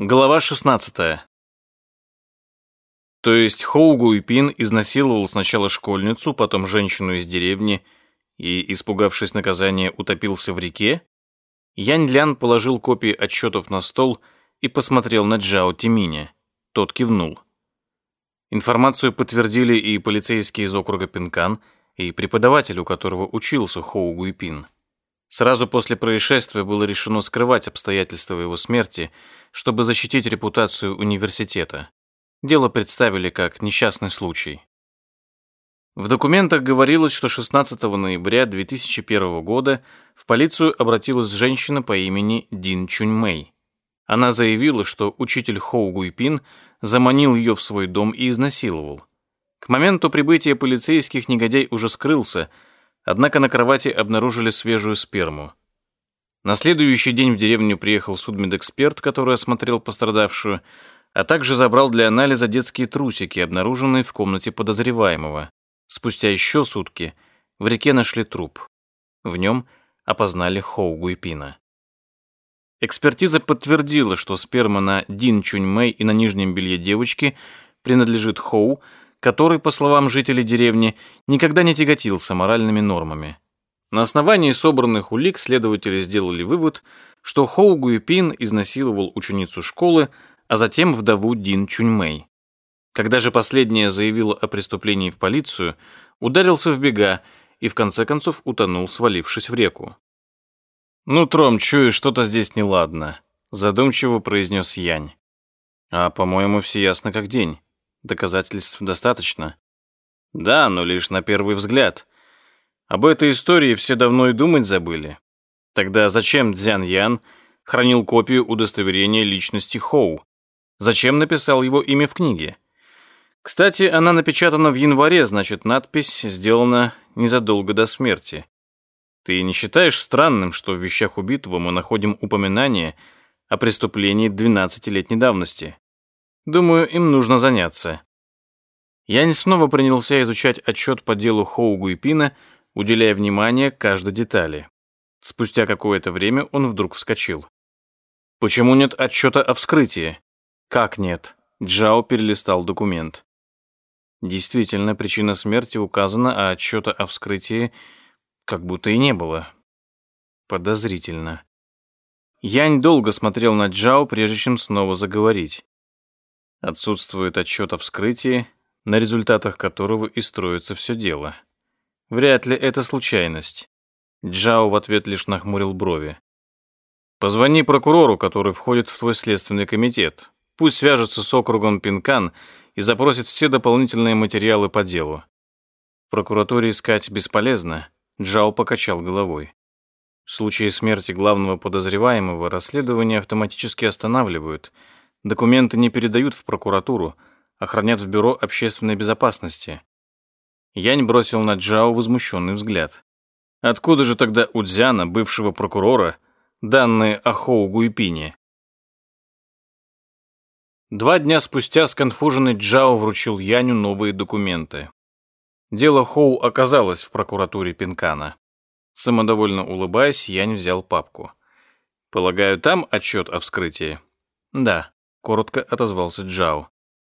Глава 16. То есть Хоу Гуйпин изнасиловал сначала школьницу, потом женщину из деревни и, испугавшись наказания, утопился в реке? Янь Лян положил копии отчетов на стол и посмотрел на Джао Тиминя. Тот кивнул. Информацию подтвердили и полицейские из округа Пинкан, и преподаватель, у которого учился Хоу Гуйпин. Сразу после происшествия было решено скрывать обстоятельства его смерти, чтобы защитить репутацию университета. Дело представили как несчастный случай. В документах говорилось, что 16 ноября 2001 года в полицию обратилась женщина по имени Дин Чунь Мэй. Она заявила, что учитель Хоу Гуйпин заманил ее в свой дом и изнасиловал. К моменту прибытия полицейских негодяй уже скрылся – Однако на кровати обнаружили свежую сперму. На следующий день в деревню приехал судмедэксперт, который осмотрел пострадавшую, а также забрал для анализа детские трусики, обнаруженные в комнате подозреваемого. Спустя еще сутки в реке нашли труп. В нем опознали Хоу Гуйпина. Экспертиза подтвердила, что сперма на Дин Чунь Мэй и на нижнем белье девочки принадлежит Хоу, который, по словам жителей деревни, никогда не тяготился моральными нормами. На основании собранных улик следователи сделали вывод, что Хоу Гуйпин изнасиловал ученицу школы, а затем вдову Дин Чуньмэй. Когда же последняя заявила о преступлении в полицию, ударился в бега и в конце концов утонул, свалившись в реку. «Ну, Тром, чую, что-то здесь неладно», — задумчиво произнес Янь. «А, по-моему, все ясно как день. Доказательств достаточно. Да, но лишь на первый взгляд. Об этой истории все давно и думать забыли. Тогда зачем Цзян Ян хранил копию удостоверения личности Хоу? Зачем написал его имя в книге? Кстати, она напечатана в январе, значит, надпись сделана незадолго до смерти. Ты не считаешь странным, что в вещах убитого мы находим упоминание о преступлении 12-летней давности? Думаю, им нужно заняться. Я не снова принялся изучать отчет по делу Хоугу и Пина, уделяя внимание каждой детали. Спустя какое-то время он вдруг вскочил. «Почему нет отчета о вскрытии?» «Как нет?» Джао перелистал документ. Действительно, причина смерти указана, а отчета о вскрытии как будто и не было. Подозрительно. Янь долго смотрел на Джао, прежде чем снова заговорить. Отсутствует отчет о вскрытии, на результатах которого и строится все дело. Вряд ли это случайность. Джао в ответ лишь нахмурил брови. «Позвони прокурору, который входит в твой следственный комитет. Пусть свяжется с округом Пинкан и запросит все дополнительные материалы по делу. В прокуратуре искать бесполезно», — Джао покачал головой. В случае смерти главного подозреваемого расследование автоматически останавливают — Документы не передают в прокуратуру, охранят в бюро общественной безопасности. Янь бросил на Джао возмущенный взгляд. Откуда же тогда у Дзяна, бывшего прокурора, данные о Хоу Гуйпине? Два дня спустя сконфуженный Джао вручил Яню новые документы. Дело Хоу оказалось в прокуратуре Пинкана. Самодовольно улыбаясь, Янь взял папку. «Полагаю, там отчет о вскрытии?» «Да». — коротко отозвался Джао.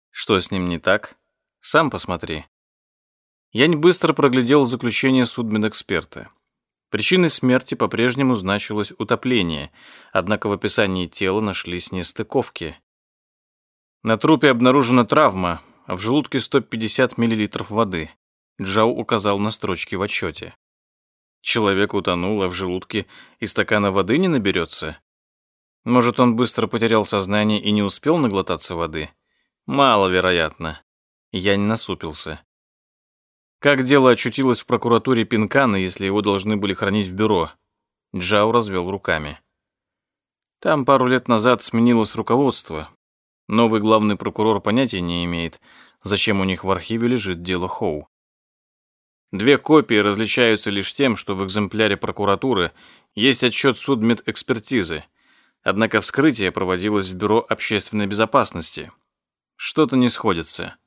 «Что с ним не так? Сам посмотри». Янь быстро проглядел заключение судмедэксперта. Причиной смерти по-прежнему значилось утопление, однако в описании тела нашлись нестыковки. На трупе обнаружена травма, а в желудке 150 мл воды. Джао указал на строчки в отчете. Человек утонул, а в желудке и стакана воды не наберется. Может, он быстро потерял сознание и не успел наглотаться воды? Маловероятно. Я не насупился. Как дело очутилось в прокуратуре Пинкана, если его должны были хранить в бюро? Джао развел руками. Там пару лет назад сменилось руководство. Новый главный прокурор понятия не имеет, зачем у них в архиве лежит дело Хоу. Две копии различаются лишь тем, что в экземпляре прокуратуры есть отчет судмедэкспертизы — Однако вскрытие проводилось в Бюро общественной безопасности. Что-то не сходится.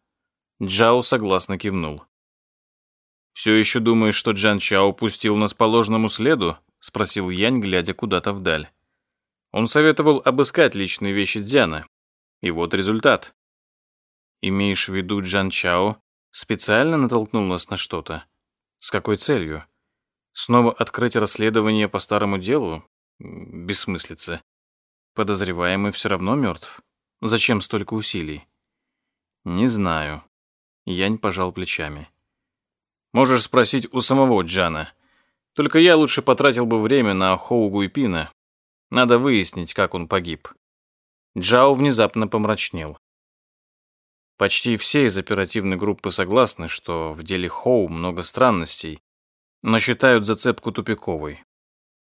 Джао согласно кивнул. «Все еще думаешь, что Джан Чао пустил нас по ложному следу?» — спросил Янь, глядя куда-то вдаль. Он советовал обыскать личные вещи Дзяна. И вот результат. Имеешь в виду Джан Чао специально натолкнул нас на что-то? С какой целью? Снова открыть расследование по старому делу? Бессмыслица. Подозреваемый все равно мертв. Зачем столько усилий? Не знаю. Янь пожал плечами. Можешь спросить у самого Джана. Только я лучше потратил бы время на Хоу Гуйпина. Надо выяснить, как он погиб. Джао внезапно помрачнел. Почти все из оперативной группы согласны, что в деле Хоу много странностей, но считают зацепку тупиковой.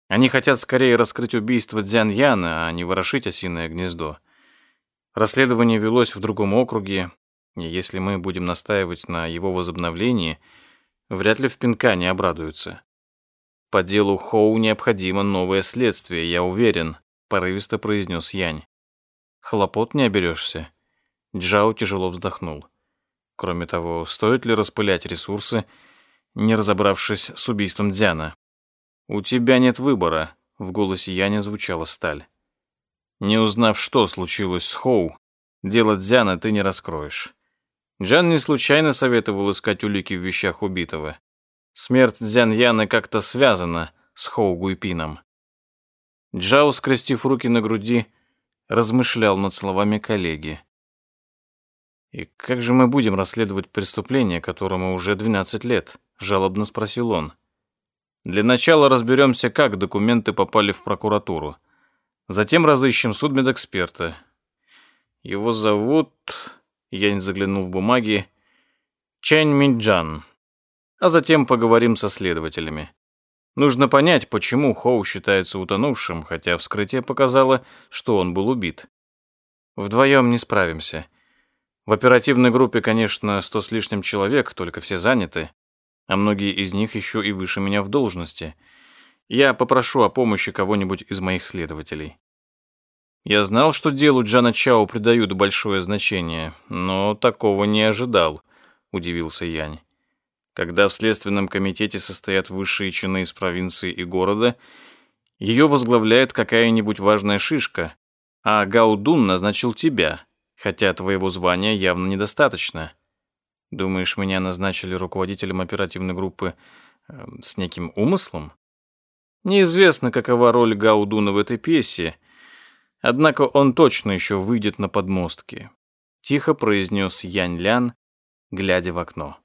Они хотят скорее раскрыть убийство Дзян Яна, а не ворошить осиное гнездо. Расследование велось в другом округе, и если мы будем настаивать на его возобновлении, вряд ли в пинка не обрадуются. По делу Хоу необходимо новое следствие, я уверен, порывисто произнес Янь. Хлопот не оберешься. Джао тяжело вздохнул. Кроме того, стоит ли распылять ресурсы, не разобравшись с убийством Дзяна? «У тебя нет выбора», — в голосе Яня звучала сталь. «Не узнав, что случилось с Хоу, дело Дзяна ты не раскроешь. Джан не случайно советовал искать улики в вещах убитого. Смерть Дзян Яна как-то связана с Хоу Гуйпином». Джао, скрестив руки на груди, размышлял над словами коллеги. «И как же мы будем расследовать преступление, которому уже 12 лет?» – жалобно спросил он. Для начала разберемся, как документы попали в прокуратуру. Затем разыщем судмедэксперта. Его зовут... Я не заглянул в бумаги. Чэнь Минджан. А затем поговорим со следователями. Нужно понять, почему Хоу считается утонувшим, хотя вскрытие показало, что он был убит. Вдвоем не справимся. В оперативной группе, конечно, сто с лишним человек, только все заняты а многие из них еще и выше меня в должности. Я попрошу о помощи кого-нибудь из моих следователей. Я знал, что делу Джана Чао придают большое значение, но такого не ожидал, удивился Янь. Когда в следственном комитете состоят высшие чины из провинции и города, ее возглавляет какая-нибудь важная шишка, а Гаудун назначил тебя, хотя твоего звания явно недостаточно. Думаешь, меня назначили руководителем оперативной группы э, с неким умыслом? Неизвестно, какова роль Гаудуна в этой пьесе, однако он точно еще выйдет на подмостки. Тихо произнес Янь Лян, глядя в окно.